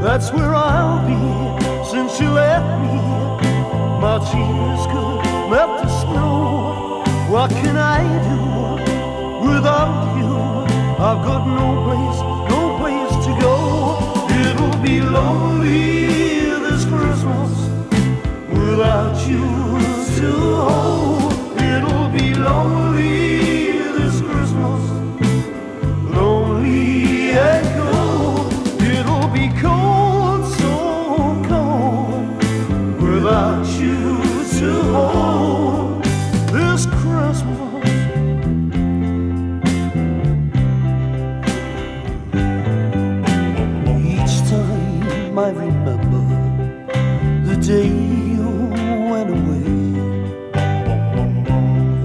That's where I'll be since you left me. My tears could melt the snow. What can I do without you? I've got no I remember the day you went away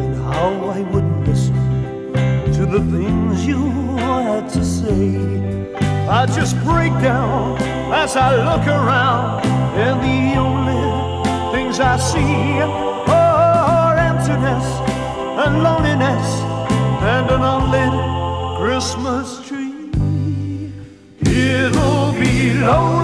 and how I wouldn't listen to the things you had to say. I just break down as I look around, and the only things I see and loneliness and an unlit Christmas tree. It'll be lonely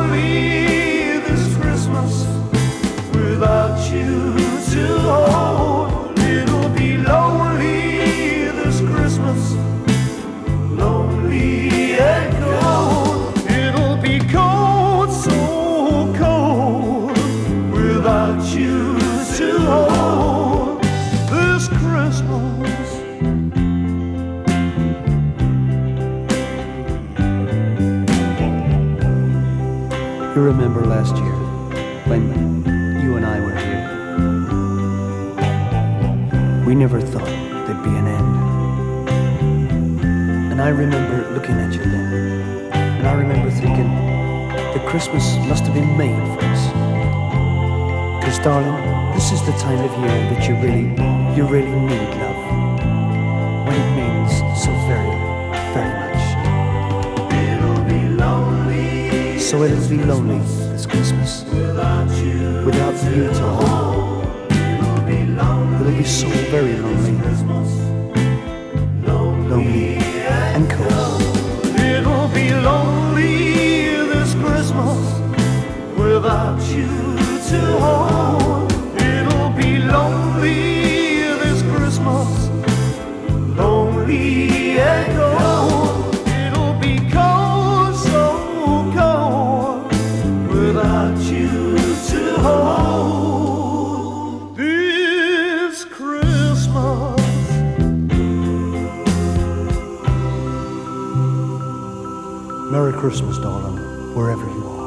You remember last year when you and I were here? We never thought there'd be an end. And I remember looking at you then. And I remember thinking that Christmas must have been made for us. Because, darling, this is the time of year that you really, you really need love. When it means so very, very much. It'll be lonely. So it'll be lonely this Christmas. Without you. Without you to hold. It'll be lonely. It'll be so very lonely. Lonely and cold. It'll be lonely this Christmas without you to hold. Merry Christmas, darling, wherever you are.